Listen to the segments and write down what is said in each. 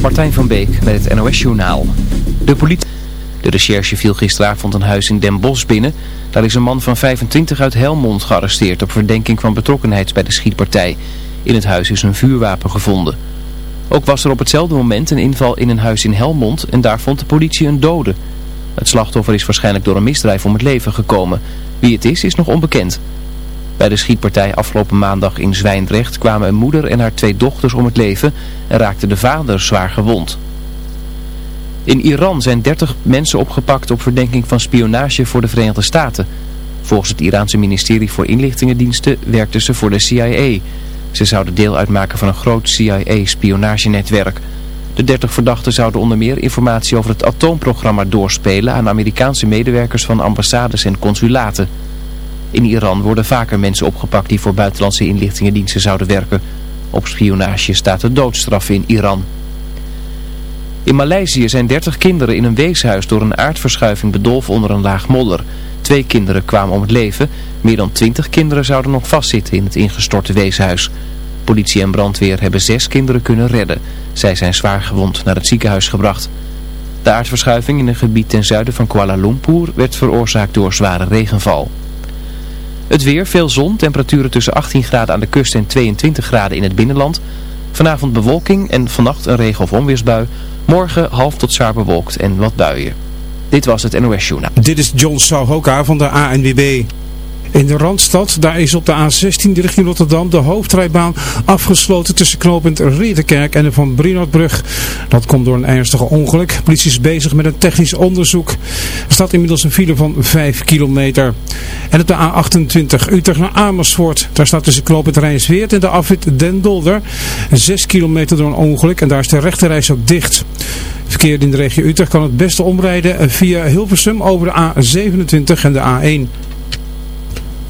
Martijn van Beek met het NOS-journaal. De politie... De recherche viel gisteravond een huis in Den Bosch binnen. Daar is een man van 25 uit Helmond gearresteerd op verdenking van betrokkenheid bij de schietpartij. In het huis is een vuurwapen gevonden. Ook was er op hetzelfde moment een inval in een huis in Helmond en daar vond de politie een dode. Het slachtoffer is waarschijnlijk door een misdrijf om het leven gekomen. Wie het is, is nog onbekend. Bij de schietpartij afgelopen maandag in Zwijndrecht kwamen een moeder en haar twee dochters om het leven en raakte de vader zwaar gewond. In Iran zijn 30 mensen opgepakt op verdenking van spionage voor de Verenigde Staten. Volgens het Iraanse ministerie voor inlichtingendiensten werkten ze voor de CIA. Ze zouden deel uitmaken van een groot CIA-spionagenetwerk. De 30 verdachten zouden onder meer informatie over het atoomprogramma doorspelen aan Amerikaanse medewerkers van ambassades en consulaten. In Iran worden vaker mensen opgepakt die voor buitenlandse inlichtingendiensten zouden werken. Op spionage staat de doodstraf in Iran. In Maleisië zijn 30 kinderen in een weeshuis door een aardverschuiving bedolven onder een laag modder. Twee kinderen kwamen om het leven. Meer dan 20 kinderen zouden nog vastzitten in het ingestorte weeshuis. Politie en brandweer hebben zes kinderen kunnen redden. Zij zijn zwaar gewond naar het ziekenhuis gebracht. De aardverschuiving in een gebied ten zuiden van Kuala Lumpur werd veroorzaakt door zware regenval. Het weer, veel zon, temperaturen tussen 18 graden aan de kust en 22 graden in het binnenland. Vanavond bewolking en vannacht een regen- of onweersbui. Morgen half tot zwaar bewolkt en wat buien. Dit was het NOS Journaal. Dit is John Souhoka van de ANWB. In de Randstad, daar is op de A16 richting Rotterdam de hoofdrijbaan afgesloten tussen knooppunt Ridderkerk en de Van Brinoordbrug. Dat komt door een ernstige ongeluk. politie is bezig met een technisch onderzoek. Er staat inmiddels een file van 5 kilometer. En op de A28 Utrecht naar Amersfoort, daar staat tussen knooppunt Rijnsweert en de afwit Den Dolder 6 kilometer door een ongeluk en daar is de rechterreis ook dicht. Verkeer in de regio Utrecht kan het beste omrijden via Hilversum over de A27 en de A1.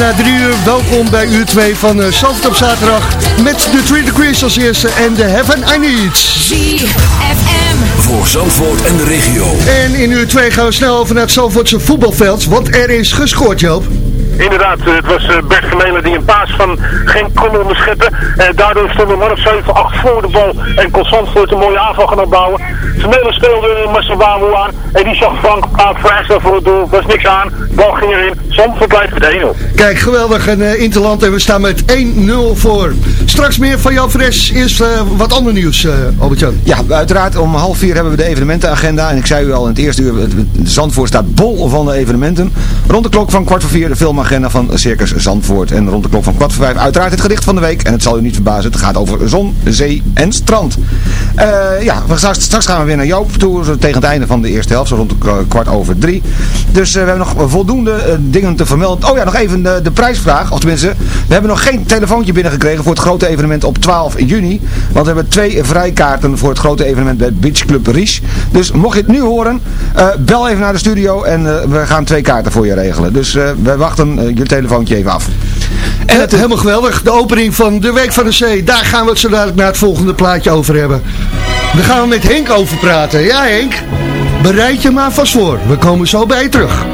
Na drie uur, welkom bij uur 2 van uh, Zandvoort op zaterdag. Met de Three Degrees als eerste en de Heaven I Need. ZFM. Voor Zandvoort en de regio. En in uur 2 gaan we snel over naar het Zandvoortse voetbalveld, want er is gescoord Joop. Inderdaad, het was uh, Bert Vermeulen die een paas van geen kon onderscheppen. Uh, daardoor stond een man of 7, 8 voor de bal en kon Zandvoort een mooie aanval gaan opbouwen. Vermeulen speelde Marcel Bamu aan en die zag Frank Paap voor het doel. Was niks aan, bal ging erin. Zandvoort blijft met 1-0. Kijk, geweldig. Een uh, Interland en we staan met 1-0 voor. Straks meer van jou Fres. Eerst wat ander nieuws, Albert-Jan. Ja, uiteraard om half vier hebben we de evenementenagenda. En ik zei u al in het eerste uur, Zandvoort staat bol van de evenementen. Rond de klok van kwart voor vier de filmagenda agenda van Circus Zandvoort. En rond de klok van kwart voor vijf uiteraard het gedicht van de week. En het zal u niet verbazen, het gaat over zon, zee en strand. Uh, ja, straks, straks, gaan we weer naar Joop toe, tegen het einde van de eerste helft, zo rond de kwart over drie. Dus uh, we hebben nog voldoende uh, dingen te vermelden. Oh ja, nog even de, de, prijsvraag, of tenminste, we hebben nog geen telefoontje binnengekregen voor het grote evenement op 12 juni. Want we hebben twee vrijkaarten voor het grote evenement bij Beach Club Ries. Dus mocht je het nu horen, bel even naar de studio en we gaan twee kaarten voor je regelen. Dus we wachten uh, je telefoontje even af. En het, helemaal geweldig. De opening van de Week van de Zee. Daar gaan we het zo dadelijk naar het volgende plaatje over hebben. Daar gaan we met Henk over praten. Ja Henk, bereid je maar vast voor. We komen zo bij je terug.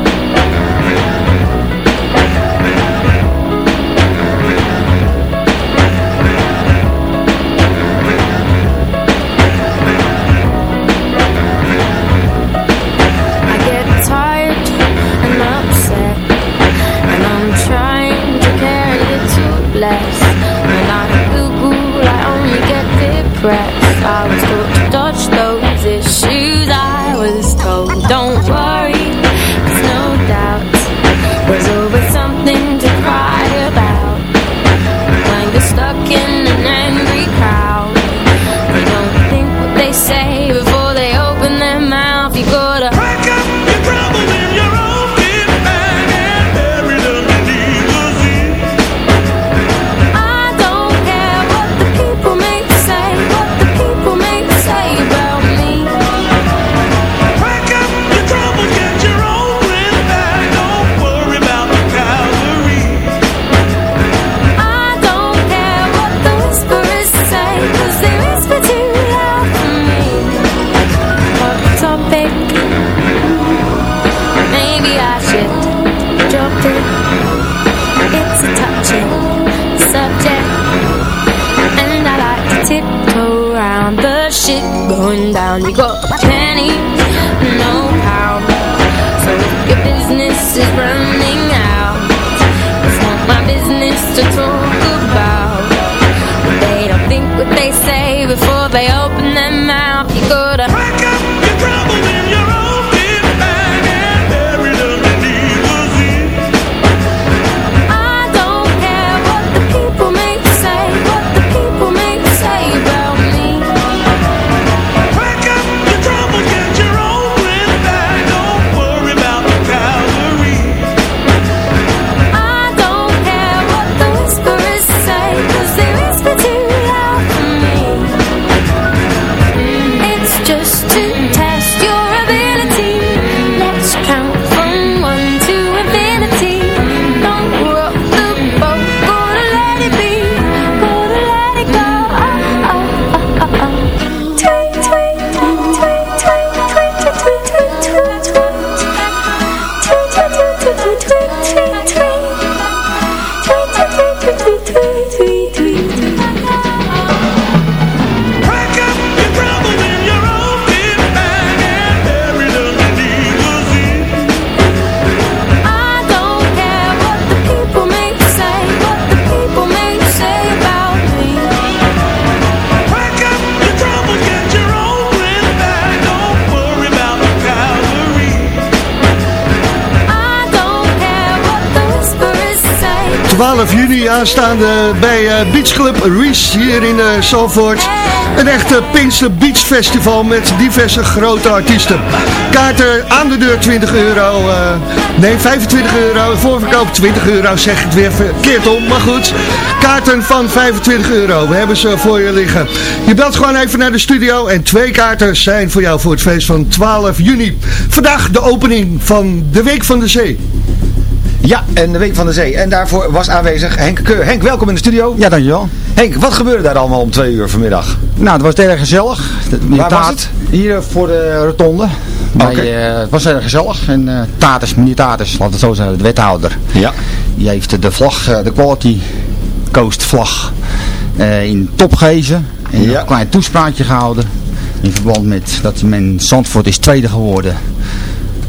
Aanstaande bij uh, Beach Club Reese hier in uh, Zalvoort. Een echte Pinkster Beach Festival met diverse grote artiesten. Kaarten aan de deur 20 euro. Uh, nee, 25 euro. Voorverkoop 20 euro, zeg het weer verkeerd om. Maar goed, kaarten van 25 euro. We hebben ze voor je liggen. Je belt gewoon even naar de studio en twee kaarten zijn voor jou voor het feest van 12 juni. Vandaag de opening van de Week van de Zee. Ja, en de Week van de Zee. En daarvoor was aanwezig Henk Keur. Henk, welkom in de studio. Ja, dankjewel. Henk, wat gebeurde daar allemaal om twee uur vanmiddag? Nou, het was erg gezellig. De- Waar was het? Hier voor de rotonde. Bij, eh, het was erg gezellig. En eh Tatus, meneer Tatus, laat het zo zeggen, de wethouder. Ja. Die heeft de vlag, eh, de Quality Coast vlag, in top gehezen. En Ja. een klein toespraakje gehouden. In verband met dat men Zandvoort is tweede geworden.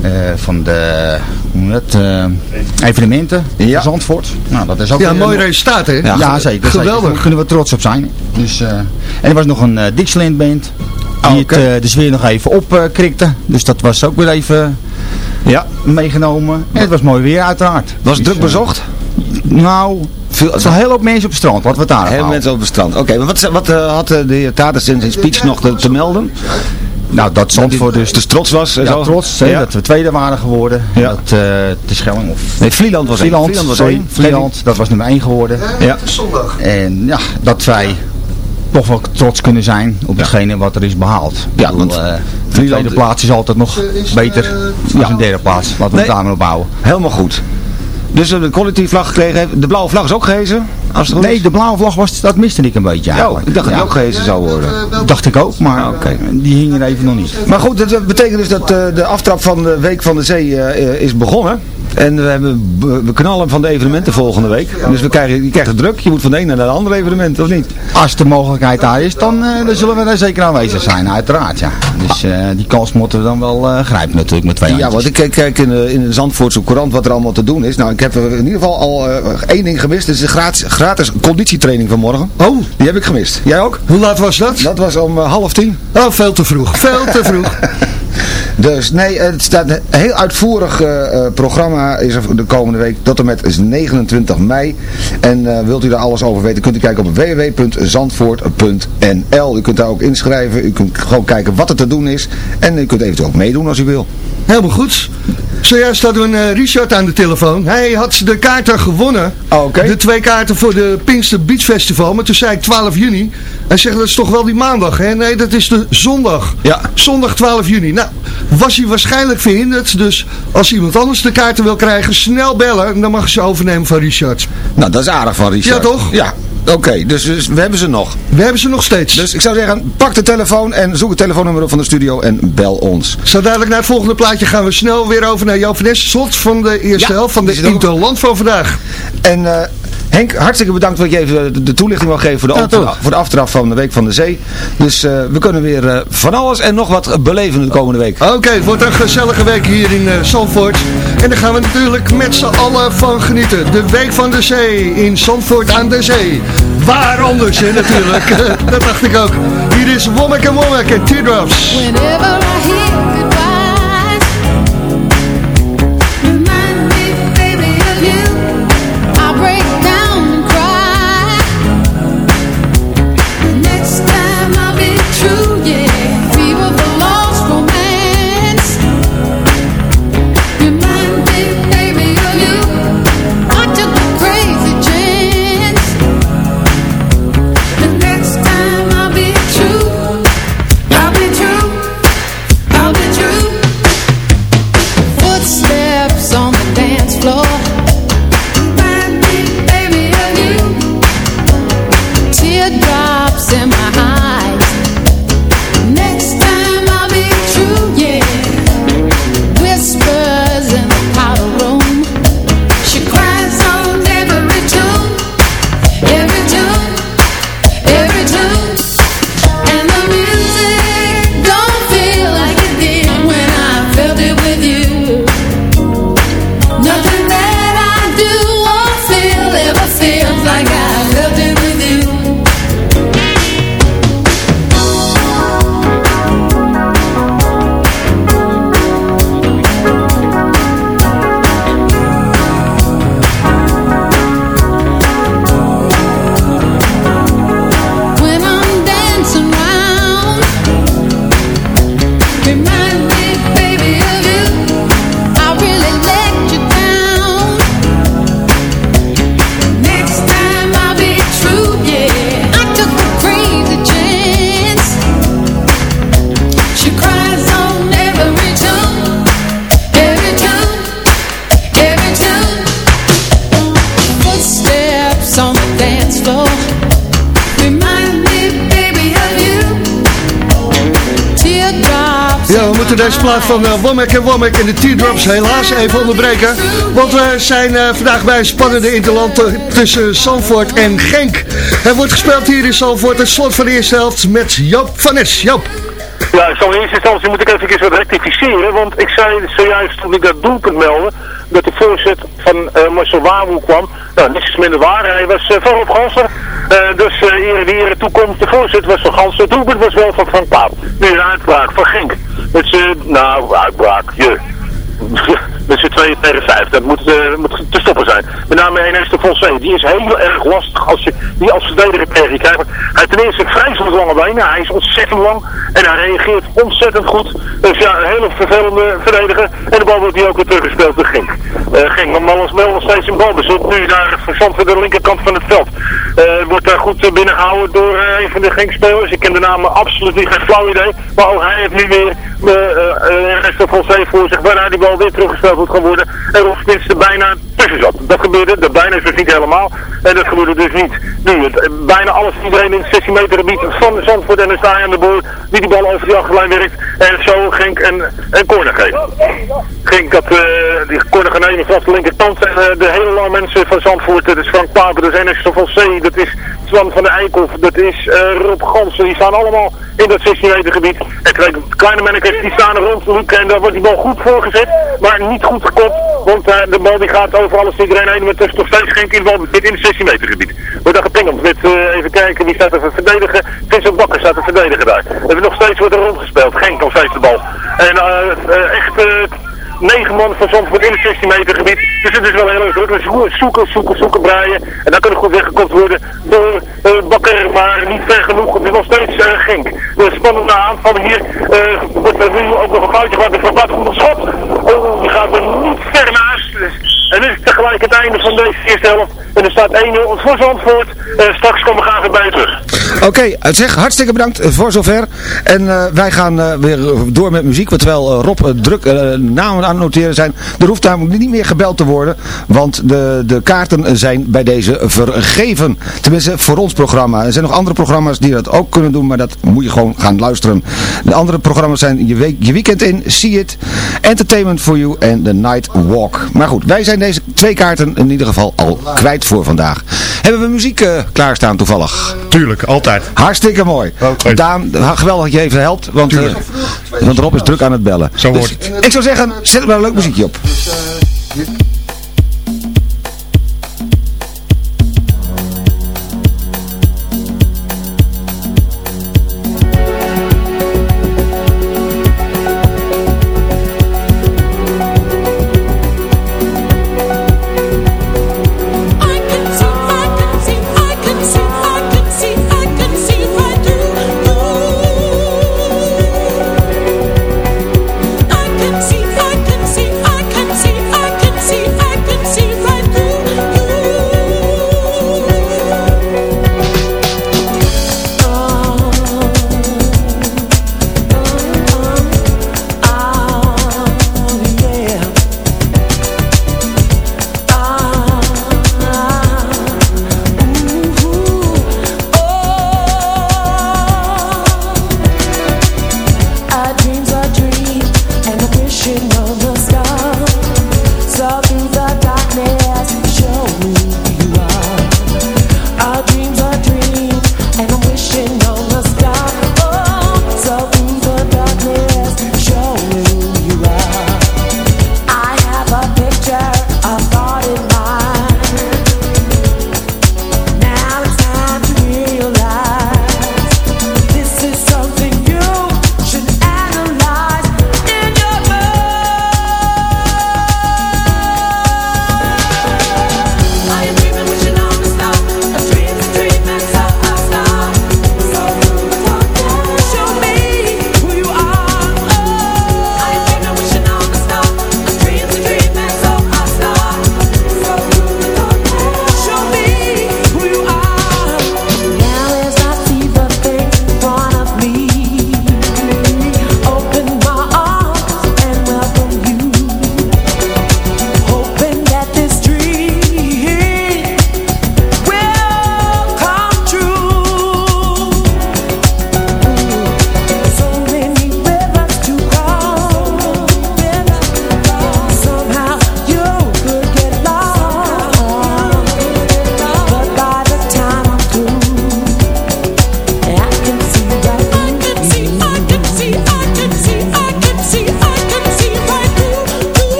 Eh, van de hoe noem je dat, eh, evenementen Ja. van Zandvoort. Nou, dat is ook Ja, weer mooi een- resultaat hè? Ja, zeker. Geweldig. Zeker. Daar kunnen we trots op zijn. Dus, eh, en er was nog een Dixieland band. Die oké. het, de sfeer nog even opkrikte. dus dat was ook weer even Ja. meegenomen. En het was mooi weer uiteraard. Was het Dus, druk bezocht? nou, Veel, er staan heel hoop mensen op het strand. Laten we het daar Heel houden. mensen op het strand. Oké, maar wat, wat had de heer Tatus in zijn speech nog te melden? Nou, dat Zandvoort dus... Dus trots was en ja, zo? trots hè, Ja. dat we tweede waren geworden. Ja. Dat eh, de Schelling of... Nee, Vlieland was één. Vlieland, Vlieland was sorry, één. Vlieland, dat was nummer 1 geworden. Ja. Zondag. En ja, dat wij toch wel trots kunnen zijn op hetgene wat er is behaald. Ja, bedoel, want eh, de tweede plaats is altijd nog beter dan een derde plaats. Laten we Nee. het daar maar op houden. Helemaal goed. Dus we hebben de quality vlag gekregen. De blauwe vlag is ook gehezen? Als het Nee, de blauwe vlag was, dat miste ik een beetje Oh, eigenlijk. ik dacht dat Ja, die ook gehezen zou worden. dacht ik ook, maar Ah, oké. die hing er even nog niet. Maar goed, dat betekent dus dat eh, de aftrap van de Week van de Zee eh, eh, is begonnen. En we, hebben, we knallen van de evenementen volgende week. Dus we krijgen, je krijgt het druk. Je moet van de ene naar de andere evenement, of niet? Als de mogelijkheid daar is, dan, eh, dan zullen we daar zeker aanwezig zijn, uiteraard. Ja. Dus eh, die kans moeten we dan wel eh, grijpen natuurlijk met twee Ja, handjes. want ik kijk- kijk in de, in de Zandvoortse Courant wat er allemaal te doen is. Nou, ik heb in ieder geval al één ding gemist. Dat is de gratis, gratis conditietraining van morgen. Oh, Die heb ik gemist. Jij ook? hoe laat was dat? Dat was om half tien. Oh, veel te vroeg. Veel te vroeg. Dus nee, het staat een heel uitvoerig eh, eh, programma is er de komende week tot en met 29 mei. En eh, wilt u daar alles over weten, kunt u kijken op www.zandvoort.nl. U kunt daar ook inschrijven, u kunt gewoon kijken wat er te doen is. En u kunt eventueel ook meedoen als u wil. Helemaal goed. Zojuist hadden we een eh, Richard aan de telefoon. Hij had de kaarten gewonnen. Oh, oké. De twee kaarten voor de Pinkster Beach Festival. Maar toen zei ik 12 juni. Hij zegt dat is toch wel die maandag. Hè? Nee, dat is de zondag. Ja. Zondag 12 juni. Nou, was hij waarschijnlijk verhinderd. Dus als iemand anders de kaarten wil krijgen, snel bellen. Dan mag je ze overnemen van Richard. Nou, dat is aardig van Richard. Ja, toch? Ja. Oké, dus, dus we hebben ze nog. We hebben ze nog steeds. Dus ik zou zeggen, pak de telefoon en zoek het telefoonnummer op van de studio en bel ons. Zo dadelijk naar het volgende plaatje gaan we snel weer over naar Joop van. Slot van de eerste Ja, helft van de Interland van vandaag. En eh, Henk, hartstikke bedankt dat je even de, toelichting wil geven voor de, Ja, voor de aftrap van de Week van de Zee. Dus eh, we kunnen weer eh, van alles en nog wat beleven de komende week. Oké, het wordt een gezellige week hier in eh Zandvoort. En daar gaan we natuurlijk met z'n allen van genieten. De Week van de Zee in Zandvoort aan de Zee. Waar anders, hè, natuurlijk. dat dacht ik ook. Hier is Womack en Womack en Teardrops. Whenever I hear Moeten deze plaat van uh, Womack en Womack en de Teardrops helaas even onderbreken. Want we zijn uh, vandaag bij een spannende interland tussen Zandvoort en Genk. Het wordt gespeeld hier in Zandvoort, het slot van de eerste helft met Joop van Nes. Joop. Ja, zo in eerste instantie moet ik even wat rectificeren, want ik zei zojuist toen ik dat doelpunt meldde, dat de voorzet van Marcel Wawoe kwam. Nou, niets is minder waar. Hij was uh, volop Ganser. Dus uh, ere wie ere toekomst. De voorzet was van Ganser. Het doelpunt was wel van Frank Paap. Nu een uitbraak van Genk. Met z'n, nou, uitbraak, je. Met z'n tweeën tegen vijf. Dat moet, uh, moet te stoppen zijn. Met name Enes de Fonse. Die is heel erg lastig als je die als verdediger tegen je krijgt. Hij ten eerste vreselijk lange benen. Hij is ontzettend lang. En hij reageert ontzettend goed. Dus ja, een hele vervelende verdediger. En de bal wordt hier ook weer teruggespeeld door Gink. Uh, Gink, maar Malles Mel nog steeds in balbezit. Nu naar verzand voor de linkerkant van het veld. Uh, wordt daar goed binnengehouden door uh, een van de Gink-spelers. Ik ken de namen absoluut niet, geen flauw idee. Maar ook hij heeft nu weer Enes de Fonse voor zich. Waarna die bal weer teruggespeeld wordt geworden. En Rolf Spins er bijna Dat gebeurde, dat bijna is dus niet helemaal. En dat gebeurde dus niet nu. Het, bijna alles, iedereen in het 16 meter gebied van de Zandvoort en de aan de boord. Die die bal over die achterlijn werkt. En zo ging een, een corner geven. Ging dat, uh, die corner gaan nemen vanaf de linkerkant. En uh, de hele lange mensen van Zandvoort, dat is Frank Papen, dat is Enes van C, dat is Swan van de Eikhoff, dat is Rob Gansen. Die staan allemaal in dat 16 meter gebied. En twee kleine mannetjes die staan rond. En daar wordt die bal goed voorgezet, maar niet goed gekopt. Want de bal die gaat over alles iedereen heen. Maar het is nog steeds geen bal in het 16 meter gebied. Wordt daar gepingeld met, uh, even kijken, wie staat er verdedigen. Vincent Bakker staat er verdedigen daar. We hebben nog steeds wordt er rondgespeeld. Geen nog steeds de bal. En uh, echt negen man van Zandvoort in het 16 meter gebied. Dus het is wel heel erg druk. Dus zoeken, zoeken, zoeken, braaien. En dan kan het goed weggekocht worden door uh, Bakker, maar niet ver genoeg. Het is nog steeds Genk. De spannende aanval hier uh, wordt er nu ook nog een foutje gemaakt. Van wat goed schot. Oh, die gaat er niet ver naast. En dit is tegelijk het einde van deze eerste helft. En er staat 1-0 voor Zandvoort. Uh, straks komen we graag bij terug. Oké, okay, zeg hartstikke bedankt voor zover. En uh, wij gaan weer door met muziek. Terwijl Rob druk namen aan het noteren zijn. Er hoeft namelijk niet meer gebeld te worden. Want de, de kaarten zijn bij deze vergeven. Tenminste voor ons programma. Er zijn nog andere programma's die dat ook kunnen doen. Maar dat moet je gewoon gaan luisteren. De andere programma's zijn Je, week, je Weekend In, See It, Entertainment for You en The Night Walk. Maar goed, wij zijn deze twee kaarten in ieder geval al kwijt voor vandaag. Hebben we muziek klaarstaan toevallig? Tuurlijk, altijd. Hartstikke mooi. Okay. Daan, geweldig dat je even helpt, want, uh, want Rob is druk aan het bellen. Zo wordt het. Dus, ik zou zeggen, zet er maar een leuk muziekje op. Dus, uh,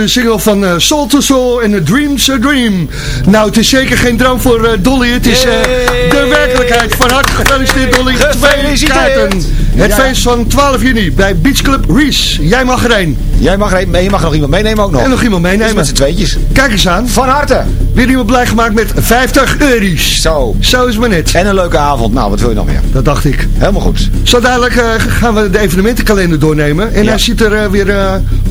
de single van eh, Soul to Soul en A Dream's a Dream. Nou, het is zeker geen droom voor eh, Dolly. Het is eh, de werkelijkheid. Van harte gefeliciteerd Dolly. Twee kaarten. Het Ja. feest van 12 juni bij Beach Club Reese. Jij mag er één. Jij mag er een, je mag nog iemand meenemen ook nog. En nog iemand Dus meenemen. met z'n tweetjes. Kijk eens aan. Van harte. Weer iemand blij gemaakt met 50 euro's. Zo. Zo is maar net. En een leuke avond. Nou, wat wil je nog meer? Dat dacht ik. Helemaal goed. Zo dadelijk gaan we de evenementenkalender doornemen. En Ja. hij ziet er weer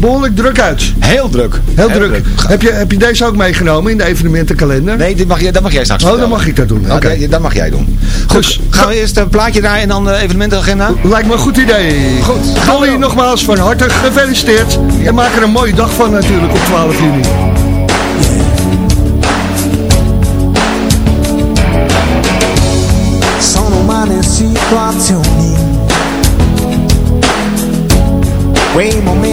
behoorlijk druk uit. Heel druk. Heel, druk. Heb, je, heb je deze ook meegenomen in de evenementenkalender? Nee, dit mag je, dat mag jij straks Oh, dan mag ik dat doen. Ja, Oké. dat- dat mag jij doen. Goed, Dus- gaan we eerst een plaatje draaien en dan de evenementenagenda? Lijkt me een goed idee. Goed. Dolly, nogmaals van harte gefeliciteerd. En maak er een mooie dag van natuurlijk op 12 juni. sono situazioni, quei momenti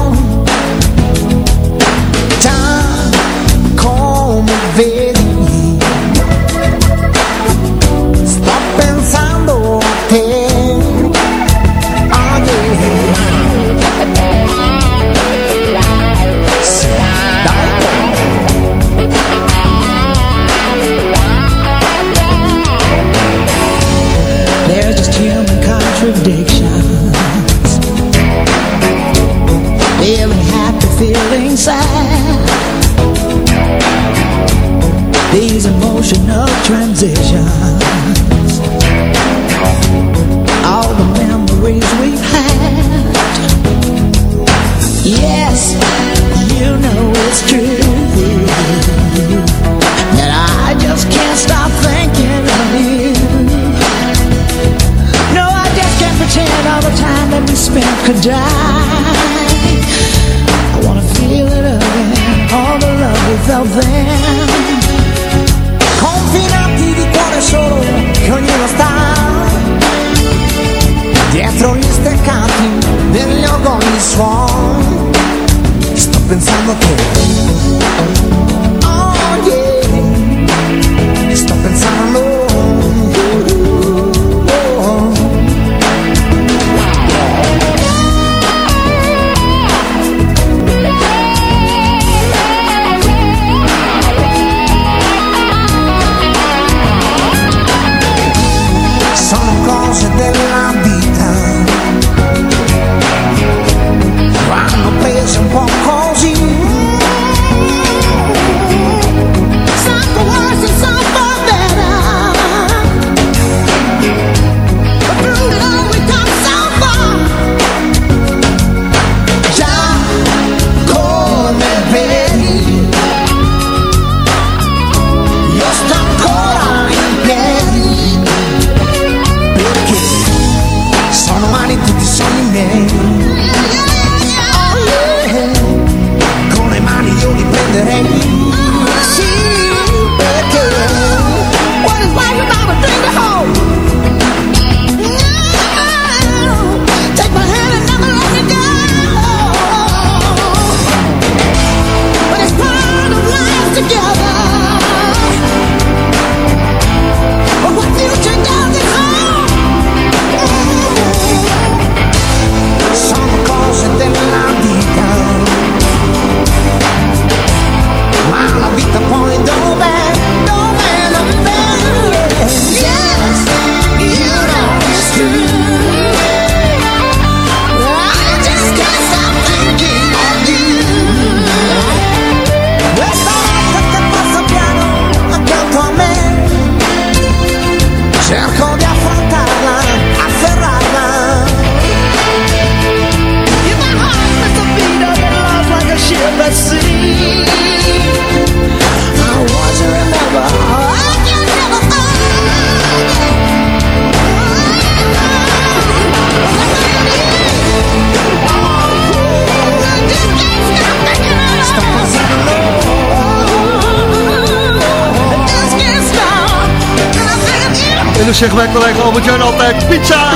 zeggen wij gelijk Albert-Jan altijd pizza!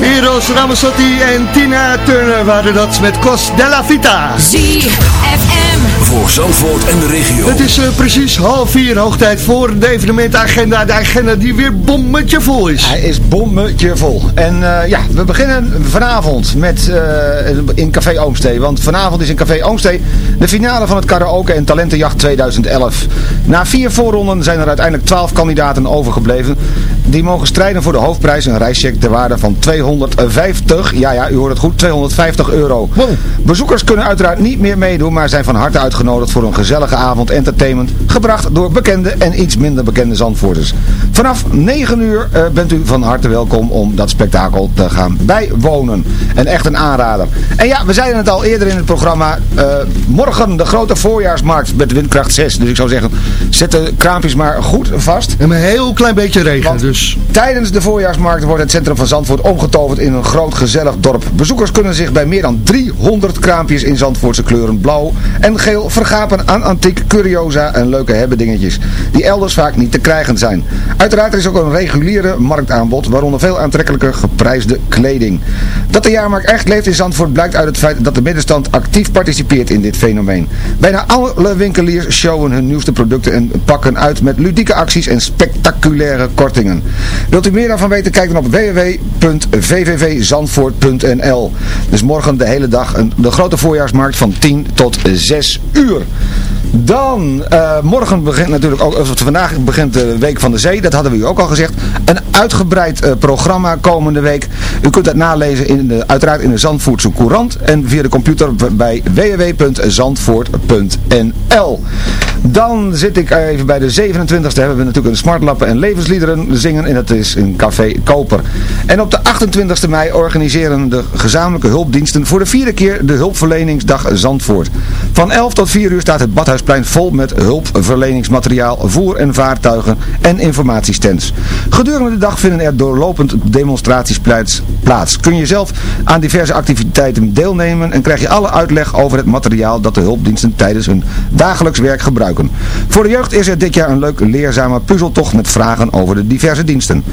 Eros Ramazzotti en Tina Turner waren dat met Cos della Vita. ZFM. Voor Zandvoort en de regio. Het is eh, precies half vier, hoog tijd voor de evenementenagenda. De agenda die weer bommetje vol is. Hij is bommetje vol. En eh, ja, we beginnen vanavond met, eh, in Café Oomstee. Want vanavond is in Café Oomstee de finale van het karaoke en talentenjacht 2011. Na vier voorronden zijn er uiteindelijk twaalf kandidaten overgebleven. Die mogen strijden voor de hoofdprijs, een reischeck ter waarde van 250, ja ja, u hoort het goed, 250 euro. Bezoekers kunnen uiteraard niet meer meedoen, maar zijn van harte uitgenodigd voor een gezellige avond entertainment, gebracht door bekende en iets minder bekende Zandvoorters. Vanaf 9 uur eh, bent u van harte welkom om dat spektakel te gaan bijwonen. En echt een aanrader. En ja, we zeiden het al eerder in het programma, eh, morgen de grote voorjaarsmarkt met windkracht 6. Dus ik zou zeggen, zet de kraampjes maar goed vast. En een heel klein beetje regen, Want dus... Tijdens de voorjaarsmarkt wordt het centrum van Zandvoort omgetoverd in een groot gezellig dorp. Bezoekers kunnen zich bij meer dan 300 kraampjes in Zandvoortse kleuren blauw en geel vergapen aan antiek curiosa en leuke hebbedingetjes die elders vaak niet te krijgen zijn. Uiteraard is ook een reguliere marktaanbod, waaronder veel aantrekkelijke geprijsde kleding. Dat de jaarmarkt echt leeft in Zandvoort blijkt uit het feit dat de middenstand actief participeert in dit fenomeen. Bijna alle winkeliers showen hun nieuwste producten en pakken uit met ludieke acties en spectaculaire kortingen. Wilt u meer daarvan weten, kijk dan op www.vvvzandvoort.nl Dus morgen de hele dag een, de grote voorjaarsmarkt van 10 tot 6 uur. Dan, eh, morgen begint natuurlijk ook, of vandaag begint de Week van de Zee, dat hadden we u ook al gezegd. Een uitgebreid eh, programma komende week. U kunt dat nalezen in de, uiteraard in de Zandvoortse Courant en via de computer bij www.zandvoort.nl. Dan zit ik even bij de 27e, hebben we natuurlijk een smartlappen en levensliederen zingen en dat is in Café Koper. En op de 28e mei organiseren de gezamenlijke hulpdiensten voor de vierde keer de hulpverleningsdag Zandvoort. Van 11 tot 4 uur staat het Badhuisplein vol met hulpverleningsmateriaal, voer- en vaartuigen en informatiestands. Gedurende de dag vinden er doorlopend demonstraties plaats. Kun je zelf aan diverse activiteiten deelnemen en krijg je alle uitleg over het materiaal dat de hulpdiensten tijdens hun dagelijks werk gebruiken. Voor de jeugd is er dit jaar een leuk leerzame puzzeltocht met vragen over de diverse diensten.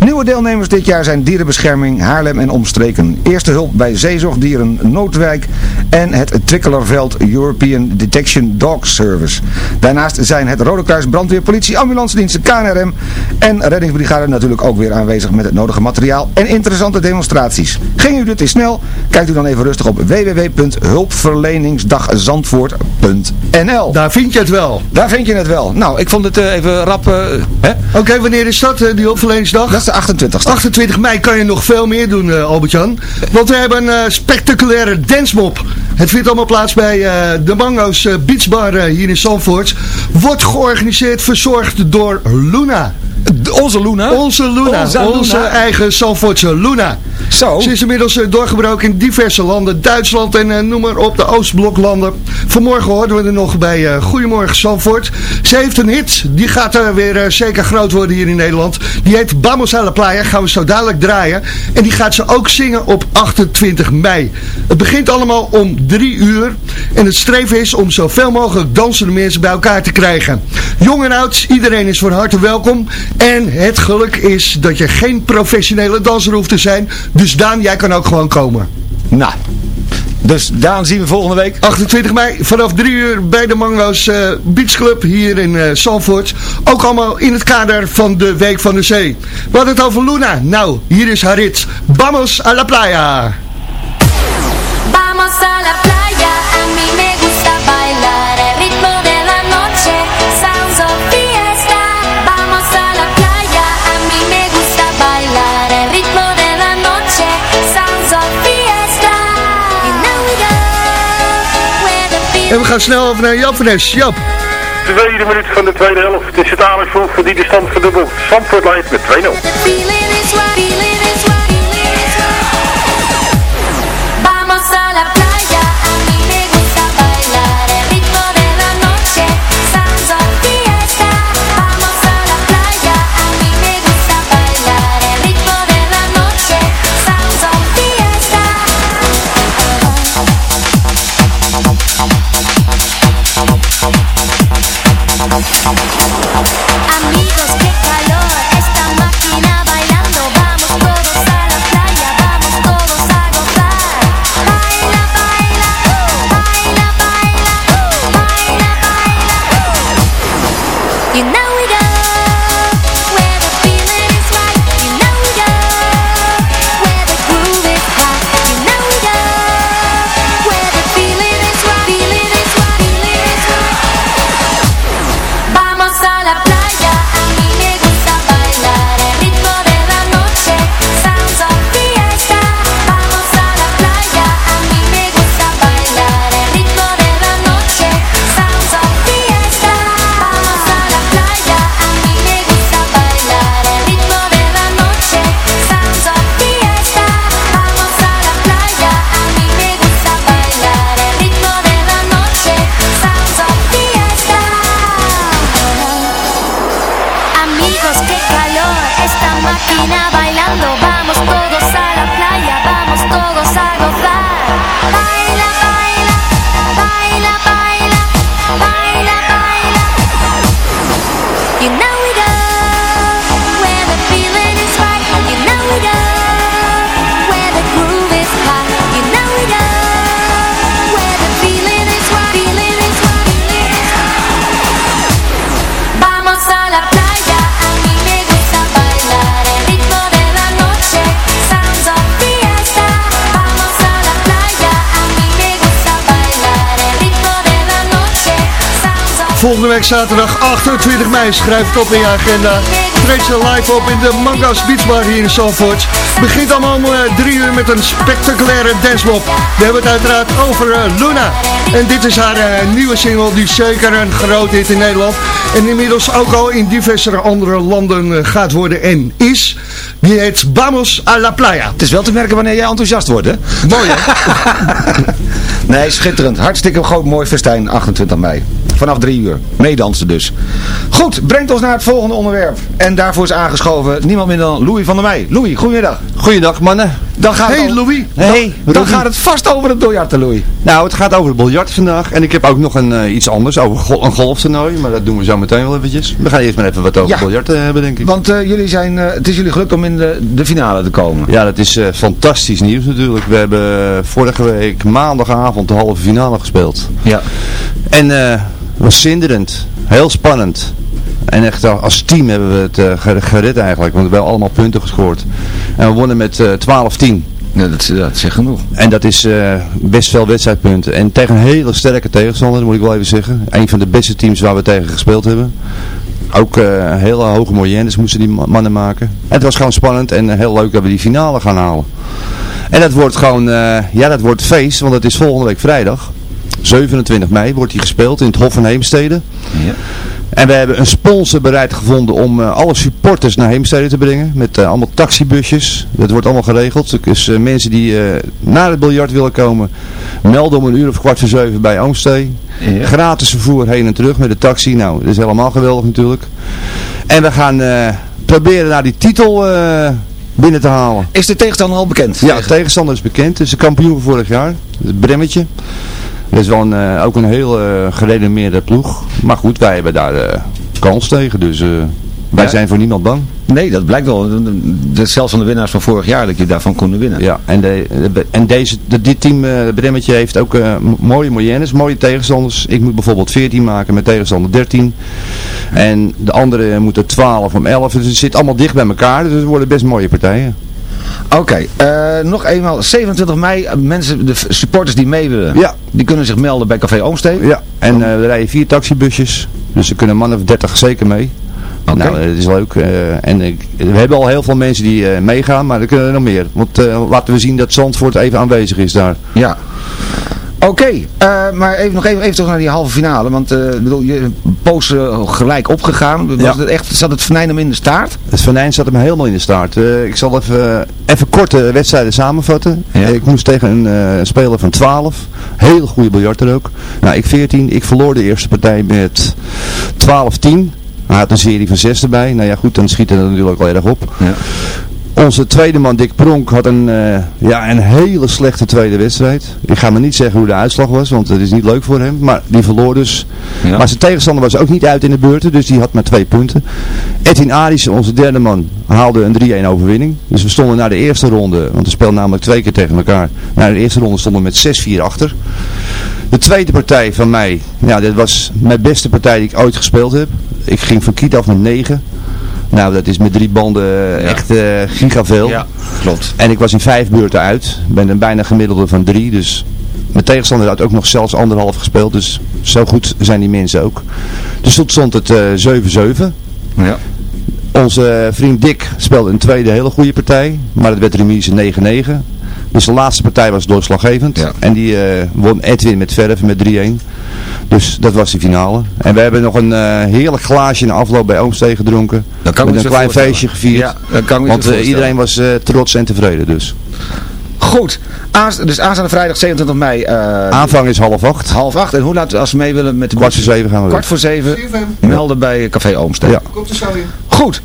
Nieuwe deelnemers dit jaar zijn Dierenbescherming Haarlem en omstreken. Eerste hulp bij Zeezorgdieren Noordwijk en het Twikkelerveld European Detection Dog Service. Daarnaast zijn het Rode Kruis, brandweer, politie, ambulance diensten, KNRM en reddingsbrigade natuurlijk ook weer aanwezig met het nodige materiaal en interessante demonstraties. Ging u dit te snel? Kijkt u dan even rustig op www.hulpverleningsdagzandvoort.nl Daar vind je het wel. Daar vind je het wel. Nou, ik vond het eh, even rap... eh? Oké, wanneer is dat, eh, die hulpverleningsdag? Dat is de 28 e 28 mei kan je nog veel meer doen, eh, Albert-Jan. Want we hebben een eh, spectaculaire dansmop. Het vindt allemaal plaats bij eh, de Mango's Beachbar eh, hier in Zandvoort. Wordt georganiseerd, verzorgd door Luna. Onze Luna? Onze Luna. Onze Onze, Luna. eigen Zandvoortse Luna. Zo. Ze is inmiddels eh, doorgebroken in diverse landen. Duitsland en eh, noem maar op de Oostbloklanden. Vanmorgen hoorden we er nog bij eh, Goedemorgen Zandvoort. Ze heeft een hit. Die gaat er weer zeker groot worden hier in Nederland. Die heet Vamos a la Playa. Gaan we zo dadelijk draaien. En die gaat ze ook zingen op 28 mei. Het begint allemaal om 3 uur. En het streven is om zoveel mogelijk dansende mensen bij elkaar te krijgen. Jong en oud, iedereen is van harte welkom. En het geluk is dat je geen professionele danser hoeft te zijn. Dus Daan, jij kan ook gewoon komen. Nou, dus Daan zien we volgende week. 28 mei vanaf 3 uur bij de Mango's eh, Beach Club hier in eh Zandvoort. Ook allemaal in het kader van de Week van de Zee. We hadden het over Luna. Nou, hier is haar rit. Vamos a la playa. En we gaan snel over naar Jan van Nes. Jap. Tweede minuut van de tweede helft. Het is het Alex die de stand verdubbelt. Zandvoort leidt met 2-0. Zaterdag 28 mei, schrijf het op in je agenda. Treed ze live op in de Mango's Beach Bar hier in Zandvoort. Begint allemaal om eh, drie uur met een spectaculaire dancewalk. We hebben het uiteraard over eh, Luna. En dit is haar eh, nieuwe single die zeker een groot hit in Nederland. En inmiddels ook al in diverse andere landen eh, gaat worden en is. Die heet Vamos a la Playa. Het is wel te merken wanneer jij enthousiast wordt, hè? Mooi, hè? nee, schitterend. Hartstikke groot mooi festijn, 28 mei. Vanaf drie uur. Meedansen dus. Goed, brengt ons naar het volgende onderwerp. En daarvoor is aangeschoven niemand minder dan Louis van der Meij. Louis, goedemiddag. Goeiedag mannen. Dan gaat Hey het al- Louis. Hey, Dan Robin. gaat het vast over het biljarten, Louis. Nou, het gaat over het biljart vandaag. En ik heb ook nog een, eh, iets anders over go- een golftoernooi. Maar dat doen we zo meteen wel eventjes. We gaan eerst maar even wat over Ja. biljart hebben, denk ik. Want eh, jullie zijn, eh, het is jullie gelukt om in de, de finale te komen. Ja, dat is eh, fantastisch nieuws natuurlijk. We hebben vorige week maandagavond de halve finale gespeeld. Ja. En eh, was zinderend. Heel spannend. En echt eh, als team hebben we het eh, ger- gered eigenlijk. Want we hebben allemaal punten gescoord. En we wonnen met eh 12-10. Ja, dat, dat zegt genoeg. En dat is eh, best veel wedstrijdpunten. En tegen een hele sterke tegenstander, moet ik wel even zeggen. Een van de beste teams waar we tegen gespeeld hebben. Ook eh, hele hoge moyennes moesten die ma- mannen maken. En het was gewoon spannend en eh, heel leuk dat we die finale gaan halen. En dat wordt gewoon, eh, ja dat wordt feest, want het is volgende week vrijdag. 27 mei wordt die gespeeld in het Hof van Heemstede. Ja. En we hebben een sponsor bereid gevonden om eh, alle supporters naar Heemstede te brengen. Met eh, allemaal taxibusjes. Dat wordt allemaal geregeld. Dus eh, mensen die naar het biljart willen komen, melden om een uur of kwart voor zeven bij Oomstee. Ja. Gratis vervoer heen en terug met de taxi. Nou, dat is helemaal geweldig natuurlijk. En we gaan proberen naar die titel binnen te halen. Is de tegenstander al bekend? Ja, de tegenstander is bekend. Het is de kampioen van vorig jaar. Het Bremmetje. Dat is wel een, eh, ook een heel eh gerenommeerde ploeg. Maar goed, wij hebben daar eh, kans tegen. Dus wij Ja. zijn voor niemand bang. Nee, dat blijkt wel. Dat zelfs van de winnaars van vorig jaar dat je daarvan kon winnen. Ja, en, de, en deze, de, dit team, eh Bremmetje, heeft ook mooie moyennes, mooie tegenstanders. Ik moet bijvoorbeeld 14 maken met tegenstander 13. En de anderen moeten 12 om 11. Dus het zit allemaal dicht bij elkaar. Dus het worden best mooie partijen. Oké, nog eenmaal. 27 mei, mensen, de supporters die mee willen, Ja. Die kunnen zich melden bij Café Oomstee. Ja, en eh er rijden vier taxibusjes. Dus er kunnen een man of 30 zeker mee. Oké. Nou, dat is leuk. eh, en ik- we hebben al heel veel mensen die eh, meegaan, maar er kunnen er nog meer. Want eh, laten we zien dat Zandvoort even aanwezig is daar. Ja. Oké, eh, maar even, nog even, even terug naar die halve finale. Want ik bedoel, je poos eh, gelijk opgegaan. Was Ja. het echt, zat het venijn hem in de staart? Het venijn zat hem helemaal in de staart. Ik zal even, even kort de wedstrijden samenvatten. Ja. Ik moest tegen een speler van 12. Heel goede biljarter ook. Nou, ik 14. Ik verloor de eerste partij met 12-10. Hij had een serie van 6 erbij. Nou ja, goed, dan schiet het natuurlijk wel erg op. Ja. Onze tweede man, Dick Pronk, had een, eh, ja, een hele slechte tweede wedstrijd. Ik ga maar niet zeggen hoe de uitslag was, want het is niet leuk voor hem. Maar die verloor dus. Ja. Maar zijn tegenstander was ook niet uit in de beurten, dus die had maar twee punten. Edwin Arissen, onze derde man, haalde een 3-1 overwinning. Dus we stonden na de eerste ronde, want we speelden namelijk twee keer tegen elkaar. Na de eerste ronde stonden we met 6-4 achter. De tweede partij van mij, ja, dit was mijn beste partij die ik ooit gespeeld heb. Ik ging van kiet af met 9. Nou, dat is met drie banden eh, echt eh gigaveel. Ja, klopt. En ik was in vijf beurten uit. Ben een bijna gemiddelde van drie. Dus mijn tegenstander had ook nog zelfs anderhalf gespeeld. Dus zo goed zijn die mensen ook. Dus toen stond het eh 7-7. Ja. Onze vriend Dick speelde een tweede hele goede partij. Maar het werd remise 9-9. Dus de laatste partij was doorslaggevend. Ja. En die eh, won Edwin met verf met 3-1. Dus dat was die finale. En we hebben nog een eh, heerlijk glaasje in de afloop bij Oomstee gedronken. Dat kan met me een klein feestje gevierd. Ja, dat kan Want eh, iedereen was eh, trots en tevreden dus. Goed, Aans, dus aanstaande vrijdag 27 mei, eh, Aanvang is half acht. half acht. En hoe laat, als we mee willen met de Kwart voor zeven gaan we Kwart voor zeven, melden bij Café Oomsteen. Ja. Komt er zo in. Goed.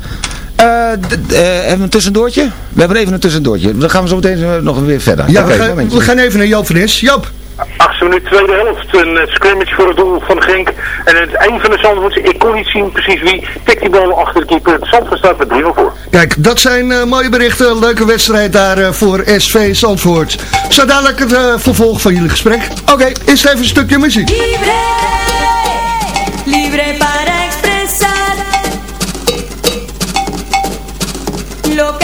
Eh, d- eh, hebben we een tussendoortje? We hebben even een tussendoortje. Dan gaan we zo meteen eh, nog weer verder. Ja, we, gaan, momentje. we gaan even naar Joop van Nes. Joop. Achtste minuut, tweede helft. Een eh, scrimmage voor het doel van Genk. En het een van de Zandvoorts, ik kon niet zien precies wie, tikt die bal achter de keeper. Zandvoort staat met 3-0 voor. Kijk, dat zijn eh, mooie berichten. Leuke wedstrijd daar eh, voor SV Zandvoort. Zo dadelijk het eh, vervolg van jullie gesprek. Oké, eerst even een stukje muziek. Libre, libre para lo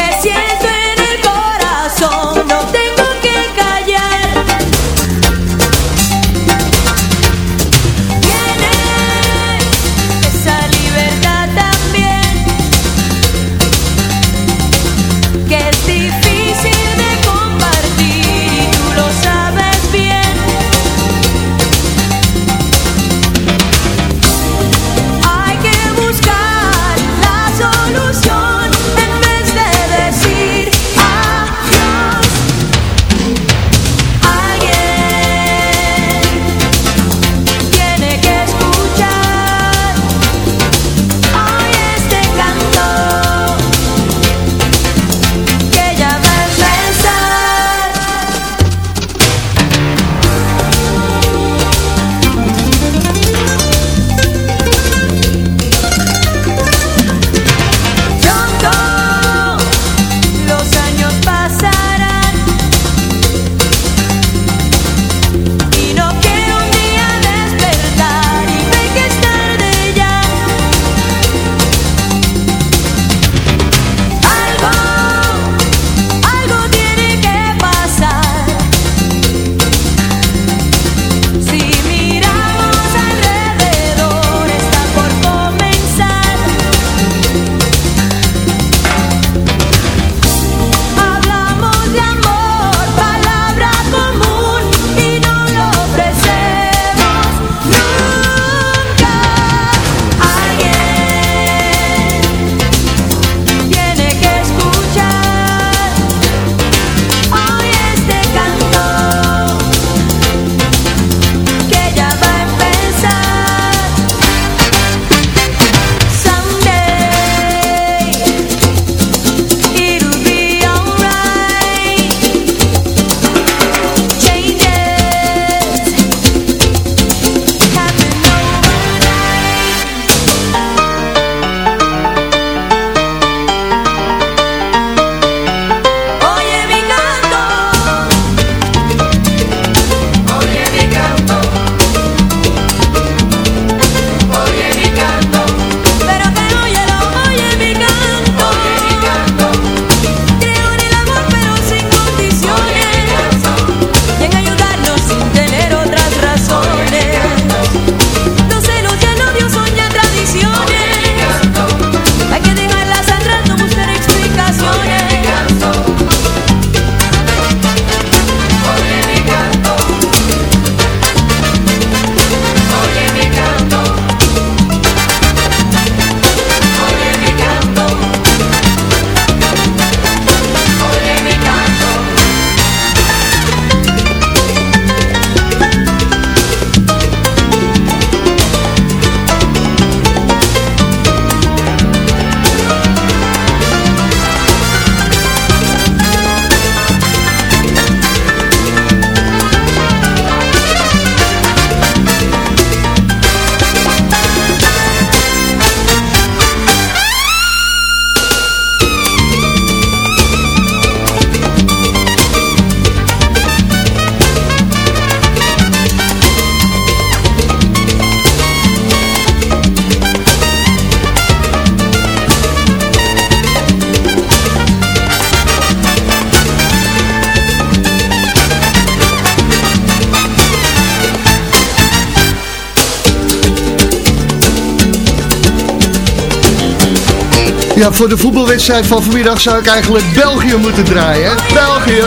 voor de voetbalwedstrijd van vanmiddag zou ik eigenlijk België moeten draaien. België!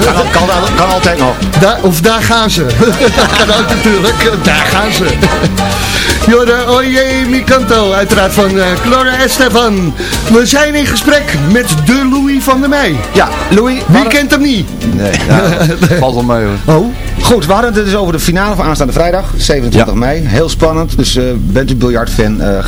Kan, kan, kan altijd nog. Daar, of daar gaan ze. dat kan ook natuurlijk. Daar gaan ze. Jorde, oye, mi canto. Uiteraard van eh Clara Estefan. We zijn in gesprek met de Louis van der Meij. Ja, Louis. Wie kent hem niet? Nee, ja, valt wel mee hoor. Oh. Goed, we hadden het dus over de finale van aanstaande vrijdag, 27 mei. Heel spannend, dus eh, bent u biljartfan, eh,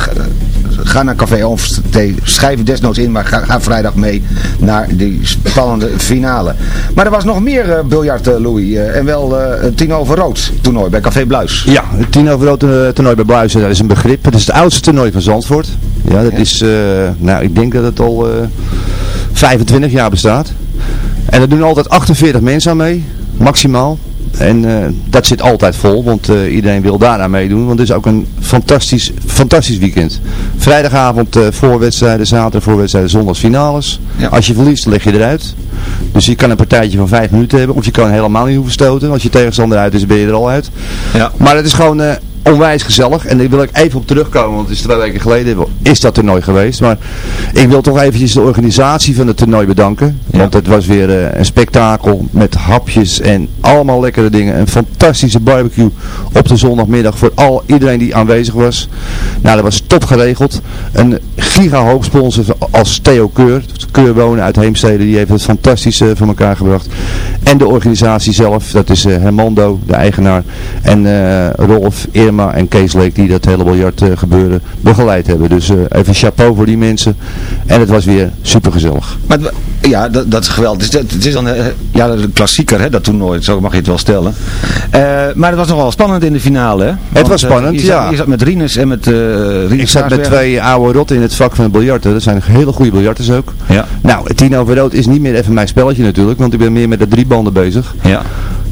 ga- naar Café Overstee, schrijf desnoods in, maar ga, ga vrijdag mee naar die spannende finale. Maar er was nog meer eh, biljart, eh, Louis, eh, en wel het tien over rood toernooi bij Café Bluis. Ja, het tien over rood toernooi bij Bluizen, dat is een begrip. Het is het oudste toernooi van Zandvoort. Ja, dat is, nou ik denk dat het al eh 25 jaar bestaat. En er doen altijd 48 mensen aan mee, maximaal. En eh, dat zit altijd vol, want eh, iedereen wil daaraan meedoen. Want het is ook een fantastisch, fantastisch weekend. Vrijdagavond eh, voorwedstrijden, zaterdag voorwedstrijden, zondags finales. Als je verliest, leg je eruit. Dus je kan een partijtje van vijf minuten hebben. Of je kan helemaal niet hoeven stoten. Als je tegenstander uit is, ben je er al uit. Ja. Maar het is gewoon onwijs gezellig. En daar wil ik even op terugkomen. Want het is twee weken geleden is dat toernooi geweest. Maar ik wil toch eventjes de organisatie van het toernooi bedanken. Want het was weer eh, een spektakel met hapjes en allemaal lekkere dingen. Een fantastische barbecue op de zondagmiddag voor al, iedereen die aanwezig was. Nou, dat was top geregeld. Een giga hoofdsponsor als Theo Keur. Keur wonen uit Heemstede. Die heeft het fantastisch eh, voor elkaar gebracht. En de organisatie zelf. Dat is eh, Hermando, de eigenaar. En Rolf, En Kees Leek die dat hele biljart eh, gebeuren begeleid hebben. Dus eh, even chapeau voor die mensen. En het was weer super gezellig. Maar ja, dat, dat is geweldig. Het is, het is dan eh, ja, de klassieker, hè, dat toernooi. Zo mag je het wel stellen. Eh, maar het was nog wel spannend in de finale, hè? Want, was eh, spannend, je zat, ja. Je zat met Rinus en met eh Rinus Ik zat met twee oude rotten in het vak van het biljarten. Dat zijn hele goede biljarters ook. Ja. Nou, het tien over rood is niet meer even mijn spelletje natuurlijk. Want ik ben meer met de drie banden bezig. Ja.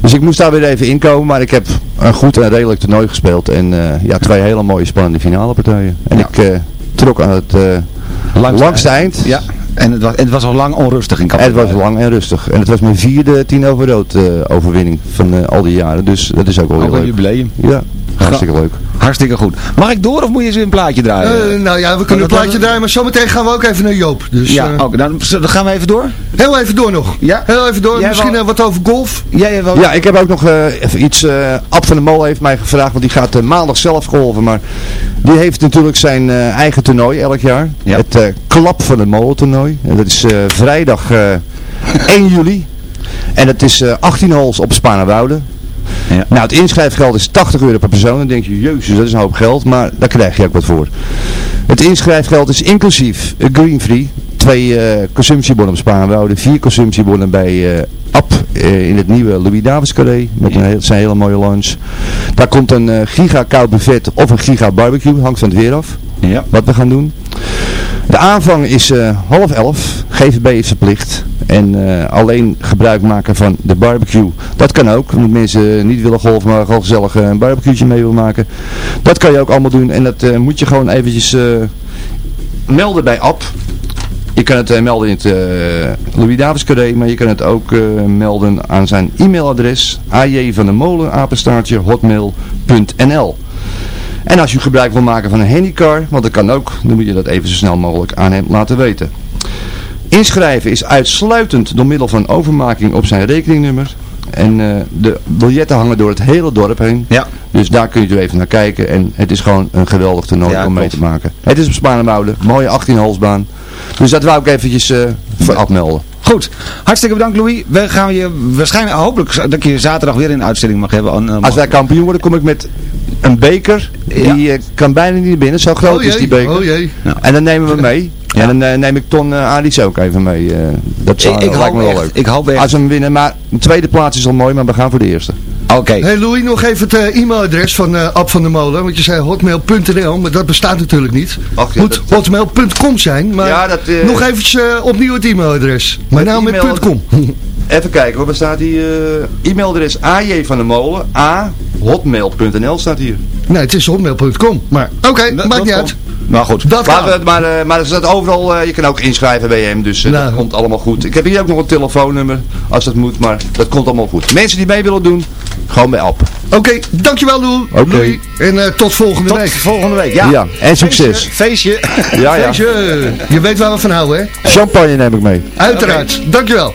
Dus ik moest daar weer even inkomen. Maar ik heb een goed en redelijk toernooi gespeeld. En ja, twee hele mooie spannende finale partijen. En ik trok aan het eh, langste, eind. Ja. En het was, en het was al lang onrustig in En Kapel. het was lang en rustig. En het was mijn vierde tien over rood eh, overwinning van eh, al die jaren. Dus dat is ook wel heel leuk. jubileum. Ja, hartstikke leuk. Hartstikke goed. Mag ik door of moet je eens een plaatje draaien? Eh, nou ja, we kunnen het dat- plaatje draaien, maar zometeen gaan we ook even naar Joop. Dus, ja, oké. dan, dan gaan we even door. Heel even door nog. Ja? Heel even door. Jij Misschien eh, wat over golf. Jij hebt wel... Ja, ik heb ook nog eh, even iets. eh Ab van der Mol heeft mij gevraagd, want die gaat maandag zelf golven. Maar die heeft natuurlijk zijn eh, eigen toernooi elk jaar. Ja. Het eh, Klap van de Molen toernooi. En dat is eh, vrijdag eh 1 juli. En dat is eh 18 holes op Spaarnwoude. Ja. Nou, het inschrijfgeld is 80 euro per persoon. Dan denk je, jezus, dat is een hoop geld. Maar daar krijg je ook wat voor. Het inschrijfgeld is inclusief green free. Twee eh, consumptiebonnen op Spaarnwoude. Vier consumptiebonnen bij eh App eh, in het nieuwe Louis Davids Carré. Met een heel, zijn hele mooie lunch. Daar komt een giga koud buffet of een giga barbecue. Hangt van het weer af. Ja. Wat we gaan doen. De aanvang is eh, half elf. GVB is verplicht. En eh, alleen gebruik maken van de barbecue. Dat kan ook. Want mensen niet willen golven, maar gewoon gezellig eh, een barbecueetje mee willen maken. Dat kan je ook allemaal doen. En dat eh, moet je gewoon eventjes eh, melden bij App. Je kan het eh, melden in het eh, Louis Davids Carré, maar je kan het ook eh, melden aan zijn e-mailadres aj van de molen apenstaartje hotmail.nl En als je gebruik wil maken van een handycar, want dat kan ook, dan moet je dat even zo snel mogelijk aan hem laten weten. Inschrijven is uitsluitend door middel van overmaking op zijn rekeningnummer. En eh, de biljetten hangen door het hele dorp heen. Ja. Dus daar kun je er even naar kijken. En het is gewoon een geweldig toernooi Ja, om mee te maken. Het is op Spaanenbouwde. Mooie 18 holsbaan. Dus dat wou ik eventjes eh voor afmelden. Goed. Hartstikke bedankt Louis. We gaan je waarschijnlijk, hopelijk dat ik je zaterdag weer in de uitzending mag hebben. En, eh, Als wij kampioen worden, kom ik met een beker. Die eh, kan bijna niet binnen. Zo groot oh is die beker. oh jee. En dan nemen we mee. En dan eh, neem ik Ton uh, Aris ook even mee. eh, dat zou, Ik- ik lijkt hoop me wel echt, leuk. ik hoop echt. Als we hem winnen. Maar de tweede plaats is al mooi, maar we gaan voor de eerste. Oké. Hey Louis, nog even het e-mailadres van eh Ab van der Molen. Want je zei hotmail.nl, maar dat bestaat natuurlijk niet. Ach, ja, Moet dat- hotmail.com zijn, maar Ja, dat, nog eventjes opnieuw het e-mailadres. Maar nou met .com. Even kijken hoor, waar staat die eh, e-mailadres AJ van de Molen, A, hotmail.nl staat hier. nee, het is hotmail.com. Maar oké, Dat- maakt dat niet uit. Maar goed. Dat Maar, kan. eh, maar, maar er staat overal, eh, je kan ook inschrijven bij hem, dus eh, Nou. dat komt allemaal goed. Ik heb hier ook nog een telefoonnummer, als dat moet, maar dat komt allemaal goed. Mensen die mee willen doen, gewoon bij App. Oké, dankjewel Lou. Oké. En eh, tot volgende Tot week. volgende week. Ja. Ja, en succes. Feestje. Ja, ja. Feestje. Je weet waar we van houden, hè? Champagne neem ik mee. Uiteraard. Dankjewel.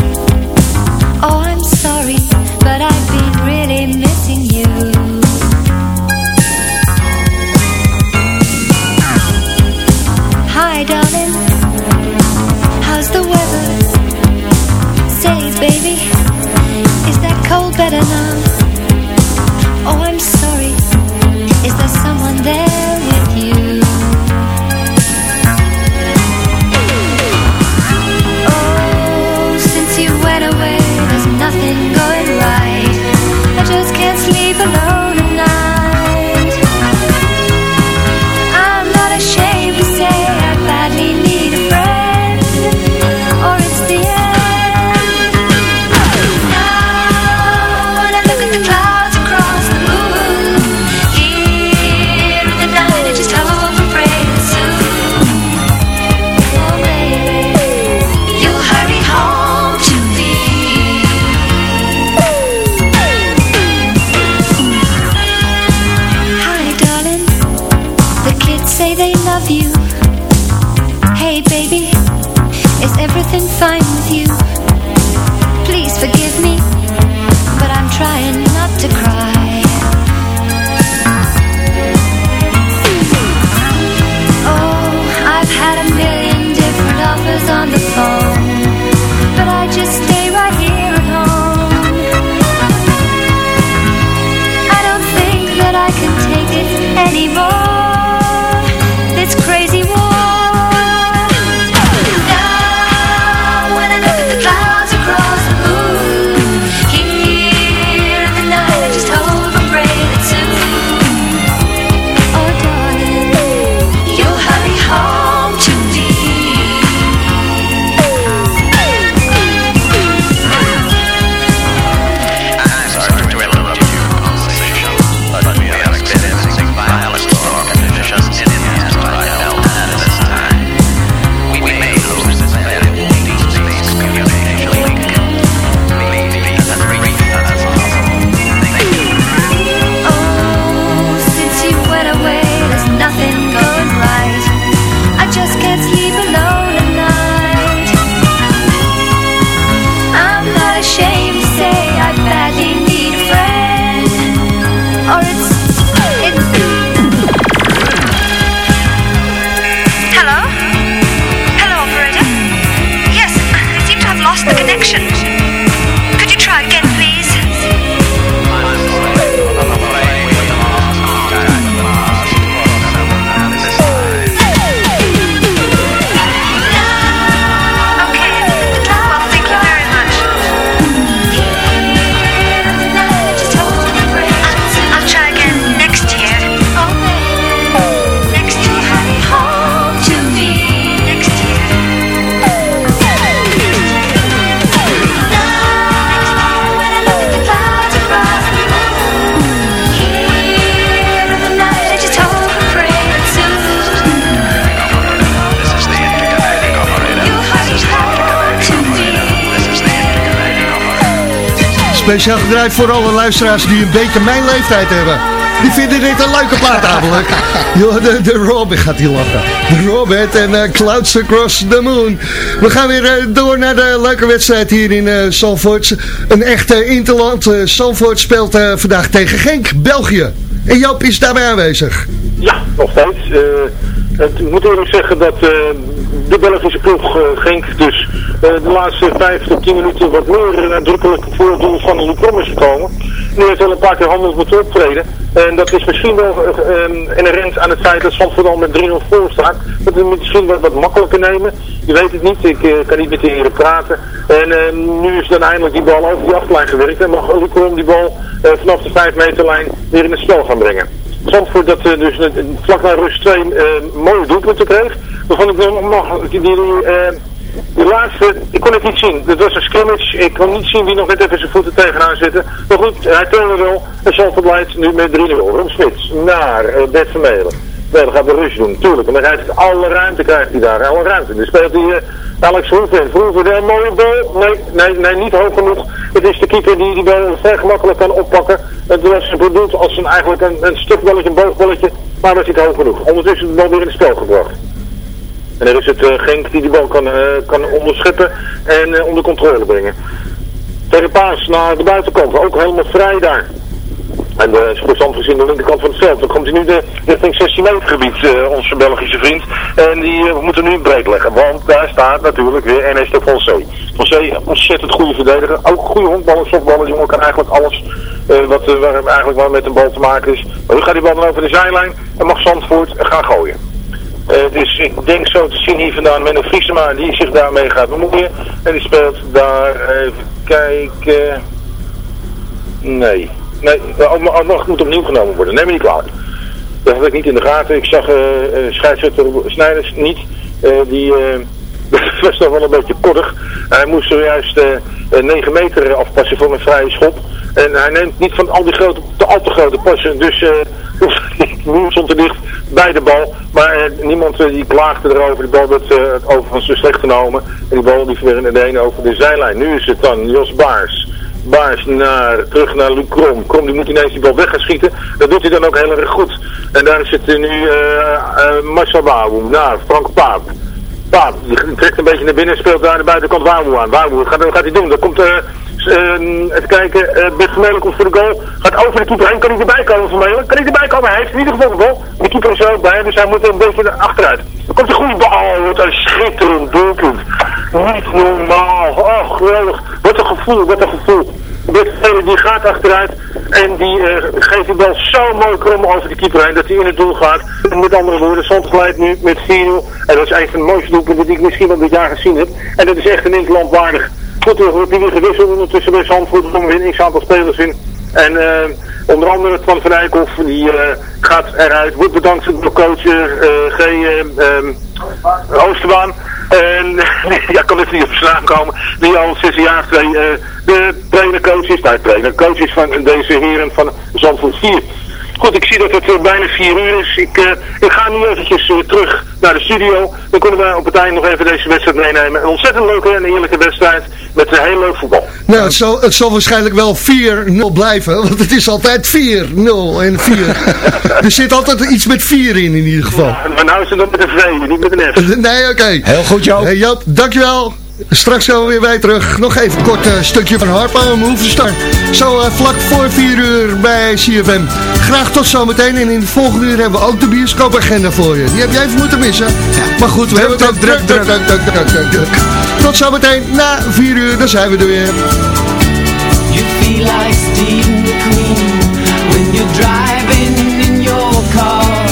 Love you. Hey, baby, is everything fine with you? Please forgive me, but I'm trying Speciaal gedraaid voor alle luisteraars die een beetje mijn leeftijd hebben. Die vinden dit een leuke plaat namelijk. De, de Robin gaat hier lachen. De Robert en eh, Clouds Across the Moon. We gaan weer eh, door naar de leuke wedstrijd hier in uh, Zandvoort. Een echte interland. Uh, Zandvoort speelt vandaag tegen Genk, België. En Joop is daarbij aanwezig. Ja, nog steeds. Eh, het- ik moet eerlijk zeggen dat eh, de Belgische ploeg eh, Genk dus eh, de laatste vijf tot tien minuten wat meer nadrukkelijk voor het doel van de Lucrom is gekomen. Nu heeft wel een paar keer handels moeten optreden. En dat is misschien wel eh, eh, inherent aan het feit dat Zandvoort al met 3-0 voor staat. Dat we misschien wat, wat makkelijker nemen. Je weet het niet, ik eh, kan niet met de praten. En eh, nu is dan eindelijk die bal over die achterlijn gewerkt. En mag Lucrom die bal eh, vanaf de 5 meterlijn weer in het spel gaan brengen. Zandvoort dat eh, dus eh, vlak na rust 2 eh, mooie doelpunten kreeg. Waarvan ik nog die, eh, die laatste, ik kon het niet zien. Het was een scrimmage. Ik kon niet zien wie nog net even zijn voeten tegenaan zitten. Maar goed, hij toonde wel. En Zandvoort leidt nu met 3-0. Rom Smits naar uh, Bert Vermeulen. Nee, dat gaat de Rus doen, natuurlijk. En dan krijgt hij alle ruimte, krijgt hij daar, alle ruimte. Dan speelt hij eh, Alex Vroeven. Vroeven, een mooie bal. Nee, nee, nee, niet hoog genoeg. Het is de keeper die die bal vrij gemakkelijk kan oppakken. Het was bedoeld als een, eigenlijk een, een stukballetje, een boogballetje. Maar dat is niet hoog genoeg. Ondertussen is de bal weer in het spel gebracht. En er is het eh, Genk die die bal kan, eh, kan onderscheppen en eh, onder controle brengen. Tegen Paas naar de buitenkant, ook helemaal vrij daar. En de Spursand is in de linkerkant van het veld. Dan komt hij nu de, richting 16 meter gebied, onze Belgische vriend. En die moeten nu een break leggen. Want daar staat natuurlijk weer NS de Foncé. Foncé, ontzettend goede verdediger. Ook goede honkballen, softballen. Die jongen kan eigenlijk alles wat eigenlijk wel met een bal te maken is. Maar nu gaat die bal dan over de zijlijn. En mag Zandvoort gaan gooien. Eh, dus ik denk zo te zien hier vandaan met een Vriesema die zich daarmee gaat bemoeien. En die speelt daar, even kijken... Nee. Nee, nog moet opnieuw genomen worden. Neem me niet kwalijk. Dat had ik niet in de gaten. Ik zag eh eh, scheidsrechter Snijders niet. Eh, die eh, was toch wel een beetje kortig. Hij moest zojuist eh, eh, 9 meter afpassen voor een vrije schop. En hij neemt niet van al die grote, te al te grote passen. Dus nu stond er dicht bij de bal. Maar eh, niemand eh, die klaagde erover. De bal werd eh, overigens zo slecht genomen. En die bal die weer in de ene over de zijlijn. Nu is het dan Jos Baars. Baars naar, terug naar Luc Krom. Krom die moet ineens die bal weg gaan schieten. Dat doet hij dan ook heel erg goed. En daar zit nu Marcel Wawoe. Nou, Frank Paap. Paap, die trekt een beetje naar binnen en speelt daar aan de buitenkant Wawoe aan. Wawoe, wat gaat, wat gaat hij doen? Dan komt, eh eh, even kijken, eh Bert komt voor de goal. Gaat over de keeper heen. Kan hij erbij komen, Vermeulen? Kan hij erbij komen? Hij heeft in ieder geval de bal. De keeper is er ook bij, dus hij moet een beetje achteruit. Dan komt een goede bal. Oh, wat een schitterend doelpunt. Niet normaal. Oh, geweldig. Wat een gevoel, wat een gevoel. Bert die gaat achteruit en die eh, geeft die bal zo mooi krom over de keeper heen dat hij in het doel gaat. En met andere woorden, Zand leidt nu met 4-0. En dat is van de mooiste doelpunten die ik misschien wel dit jaar gezien heb. En dat is echt een interland waardig. Goed, er wordt gewisseld ondertussen bij Zandvoort. Er komen weer een x-aantal spelers in. En eh, onder andere Twan van Eyckhoff, die eh, gaat eruit. Wordt bedankt door coach eh G. eh, ehm, Oosterbaan. En ja, kan even niet op naam komen. Die al een jaar twee de trainercoach is. Nou, trainercoach is van deze heren van Zandvoort 4. Goed, ik zie dat het eh, bijna 4 uur is. Ik, eh, ik ga nu eventjes eh, terug naar de studio. Dan kunnen we op het einde nog even deze wedstrijd meenemen. Een ontzettend leuke en eerlijke wedstrijd met een heel leuk voetbal. Nou, het zal, het zal waarschijnlijk wel 4-0 blijven, want het is altijd 4-0 en 4. er zit altijd iets met 4 in, in ieder geval. Maar nou is het dan met een V, niet met een F. Nee, oké. Heel goed, Joop. Hey, Joop, dankjewel. Straks komen we weer bij terug. Nog even een kort eh, stukje van Harpo om hoeven start. Zo eh, vlak voor 4 uur bij CFM. Graag tot zometeen. En in het volgende uur hebben we ook de bioscoopagenda voor je. Die heb jij even moeten missen. Maar goed, we hebben het ook druk, druk, druk, druk, druk, druk, druk. Tot zometeen na 4 uur. Dan zijn we er weer. You feel like Steve McQueen when you're driving in your car.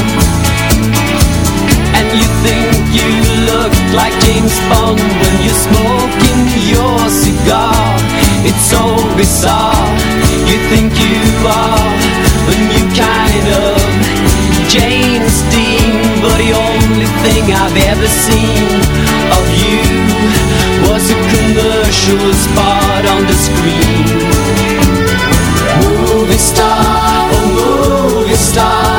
And you think you like James Bond when you're smoking your cigar. It's so bizarre. You think you are a new kind of James Dean, but the only thing I've ever seen of you was a commercial spot on the screen. Movie star, oh movie star.